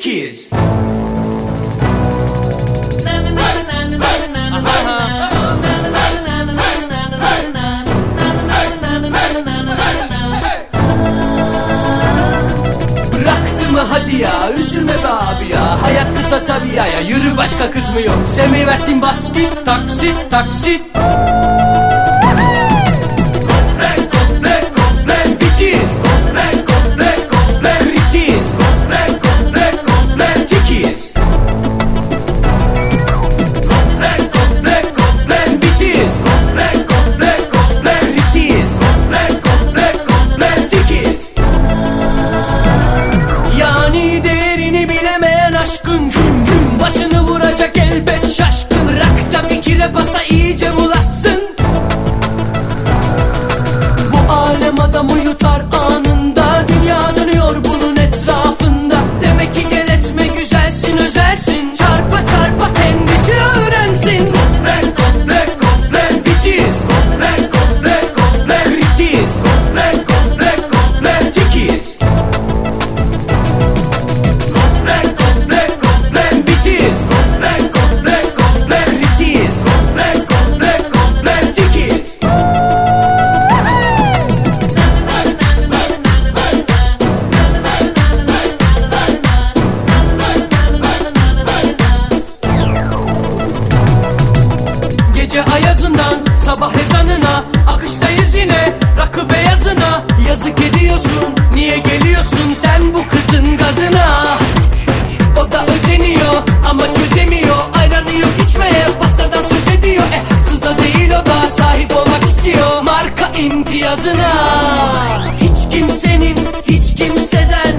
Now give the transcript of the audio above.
kids. hadi ya Üzülme be abi ya. Hayat kısa tabi ya, ya. Yürü başka kız mı yok? Semi versin basket Taksit taksit. Gece ayazından sabah ezanına Akıştayız yine rakı beyazına. Yazık ediyorsun niye geliyorsun sen bu kızın gazına? O da özeniyor ama çözemiyor. Ayranı yok içmeye pastadan söz ediyor. Eh sızda değil o da sahip olmak istiyor. Marka imtiyazına. Hiç kimsenin hiç kimseden